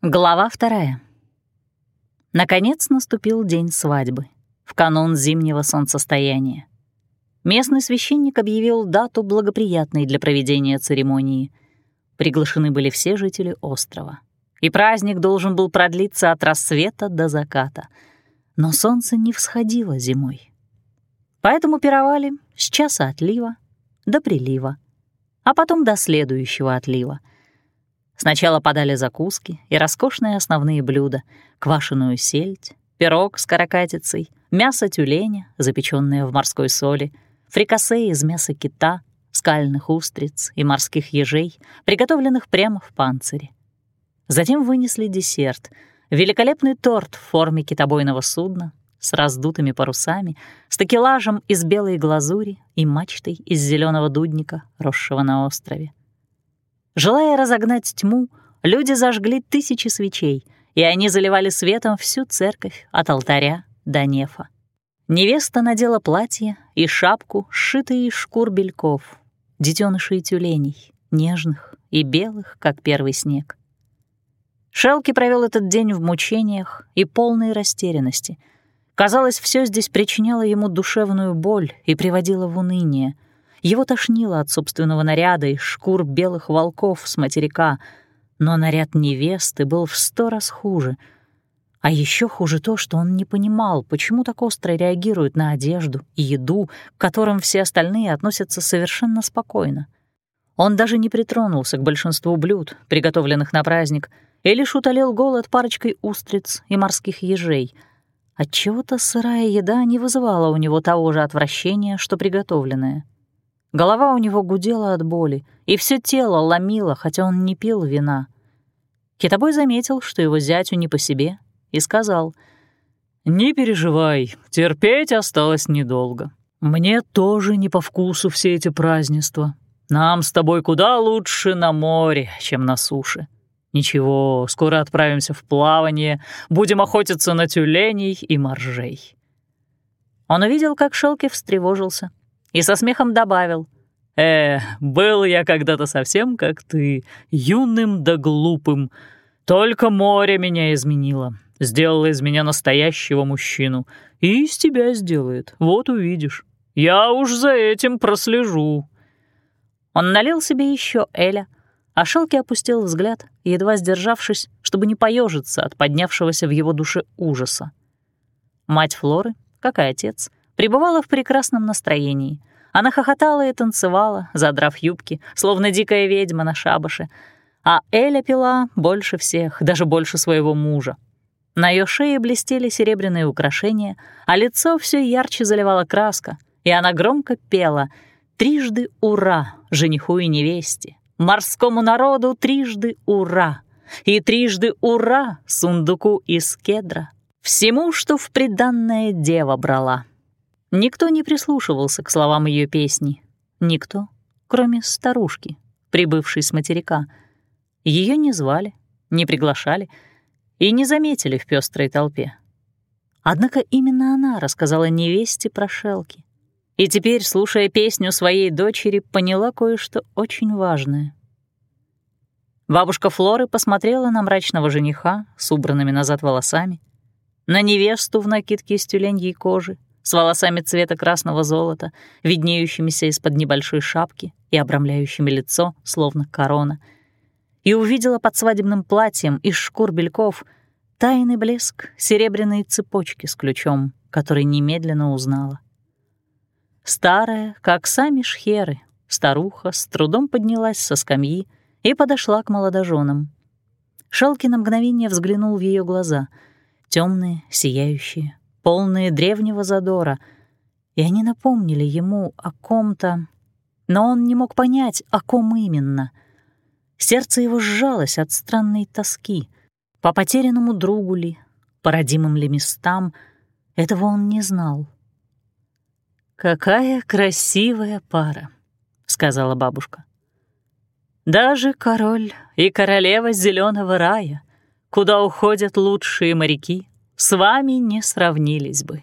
Глава вторая. Наконец наступил день свадьбы, в канун зимнего солнцестояния. Местный священник объявил дату благоприятной для проведения церемонии. Приглашены были все жители острова. И праздник должен был продлиться от рассвета до заката. Но солнце не всходило зимой. Поэтому пировали с часа отлива до прилива, а потом до следующего отлива — Сначала подали закуски и роскошные основные блюда — квашеную сельдь, пирог с каракатицей, мясо тюленя, запечённое в морской соли, фрикасе из мяса кита, скальных устриц и морских ежей, приготовленных прямо в панцире. Затем вынесли десерт — великолепный торт в форме китобойного судна с раздутыми парусами, с такелажем из белой глазури и мачтой из зеленого дудника, росшего на острове. Желая разогнать тьму, люди зажгли тысячи свечей, и они заливали светом всю церковь от алтаря до нефа. Невеста надела платье и шапку, сшитые из шкур бельков, детенышей тюленей, нежных и белых, как первый снег. Шелки провел этот день в мучениях и полной растерянности. Казалось, все здесь причиняло ему душевную боль и приводило в уныние — его тошнило от собственного наряда из шкур белых волков с материка, но наряд невесты был в сто раз хуже. А еще хуже то, что он не понимал, почему так остро реагирует на одежду и еду, к которым все остальные относятся совершенно спокойно. Он даже не притронулся к большинству блюд, приготовленных на праздник, и лишь утолил голод парочкой устриц и морских ежей. Отчего-то сырая еда не вызывала у него того же отвращения, что приготовленная. Голова у него гудела от боли, и все тело ломило, хотя он не пил вина. Китобой заметил, что его зятю не по себе, и сказал, «Не переживай, терпеть осталось недолго. Мне тоже не по вкусу все эти празднества. Нам с тобой куда лучше на море, чем на суше. Ничего, скоро отправимся в плавание, будем охотиться на тюленей и моржей». Он увидел, как Шелки встревожился, и со смехом добавил. «Э, был я когда-то совсем как ты, юным да глупым. Только море меня изменило, сделало из меня настоящего мужчину. И из тебя сделает, вот увидишь. Я уж за этим прослежу». Он налил себе еще Эля, а Шелки опустил взгляд, едва сдержавшись, чтобы не поежиться от поднявшегося в его душе ужаса. Мать Флоры, как и отец, пребывала в прекрасном настроении. Она хохотала и танцевала, задрав юбки, словно дикая ведьма на шабаше. А Эля пила больше всех, даже больше своего мужа. На ее шее блестели серебряные украшения, а лицо все ярче заливала краска, и она громко пела «Трижды ура жениху и невесте! Морскому народу трижды ура! И трижды ура сундуку из кедра! Всему, что в приданное дева брала!» Никто не прислушивался к словам ее песни. Никто, кроме старушки, прибывшей с материка. Ее не звали, не приглашали и не заметили в пестрой толпе. Однако именно она рассказала невесте про шелки. И теперь, слушая песню своей дочери, поняла кое-что очень важное. Бабушка Флоры посмотрела на мрачного жениха с убранными назад волосами, на невесту в накидке из тюленьей кожи, с волосами цвета красного золота, виднеющимися из-под небольшой шапки и обрамляющими лицо, словно корона, и увидела под свадебным платьем из шкур бельков тайный блеск серебряной цепочки с ключом, который немедленно узнала. Старая, как сами шхеры, старуха с трудом поднялась со скамьи и подошла к молодоженам. Шалки на мгновение взглянул в ее глаза, темные, сияющие, полные древнего задора, и они напомнили ему о ком-то, но он не мог понять, о ком именно. Сердце его сжалось от странной тоски. По потерянному другу ли, по родимым ли местам, этого он не знал. «Какая красивая пара», — сказала бабушка. «Даже король и королева зеленого рая, куда уходят лучшие моряки, с вами не сравнились бы».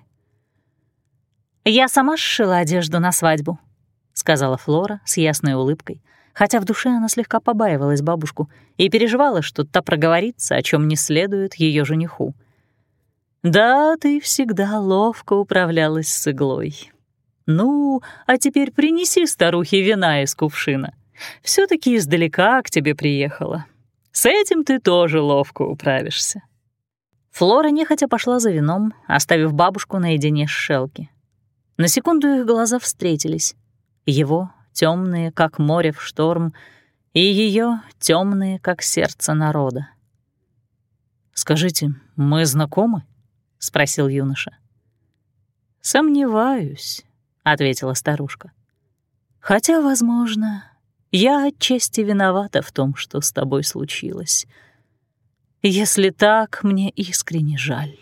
«Я сама сшила одежду на свадьбу», — сказала Флора с ясной улыбкой, хотя в душе она слегка побаивалась бабушку и переживала, что та проговорится, о чем не следует ее жениху. «Да, ты всегда ловко управлялась с иглой. Ну, а теперь принеси старухе вина из кувшина. все таки издалека к тебе приехала. С этим ты тоже ловко управишься». Флора нехотя пошла за вином, оставив бабушку наедине с Шелки. На секунду их глаза встретились. Его темные, как море в шторм, и ее темные, как сердце народа. «Скажите, мы знакомы?» — спросил юноша. «Сомневаюсь», — ответила старушка. «Хотя, возможно, я отчасти виновата в том, что с тобой случилось. Если так, мне искренне жаль.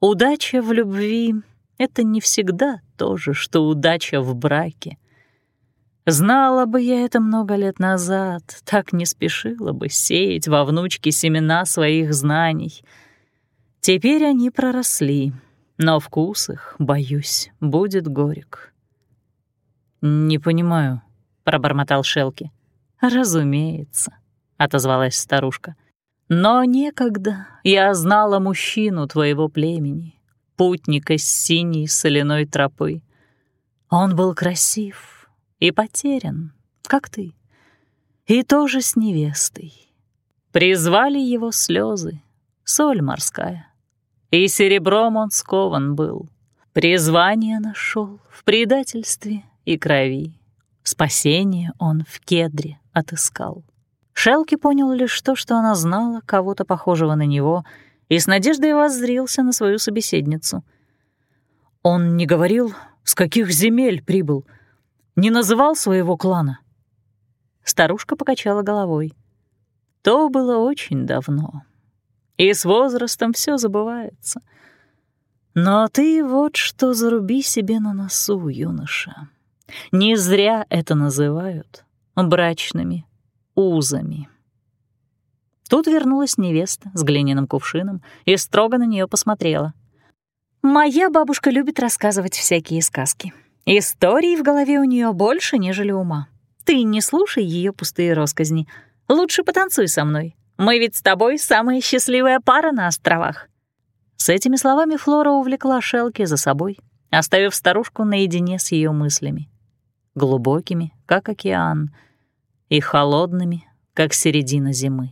Удача в любви — это не всегда то же, что удача в браке. Знала бы я это много лет назад, так не спешила бы сеять во внучке семена своих знаний. Теперь они проросли, но вкус их, боюсь, будет горек. «Не понимаю», — пробормотал Шелки. «Разумеется», — отозвалась старушка. «Но некогда я знала мужчину твоего племени, путника с синей соляной тропы. Он был красив, и потерян, как ты, и тоже с невестой. Призвали его слезы, соль морская, и серебром он скован был. Призвание нашел в предательстве и крови. Спасение он в кедре отыскал. Шелки понял лишь то, что она знала кого-то похожего на него, и с надеждой воззрился на свою собеседницу. Он не говорил, с каких земель прибыл — не называл своего клана?» Старушка покачала головой. «То было очень давно, и с возрастом все забывается. Но ты вот что заруби себе на носу, юноша. Не зря это называют брачными узами». Тут вернулась невеста с глиняным кувшином и строго на нее посмотрела. «Моя бабушка любит рассказывать всякие сказки. Историй в голове у нее больше, нежели ума. Ты не слушай ее пустые росказни. Лучше потанцуй со мной. Мы ведь с тобой самая счастливая пара на островах». С этими словами Флора увлекла Шелки за собой, оставив старушку наедине с ее мыслями. Глубокими, как океан, и холодными, как середина зимы.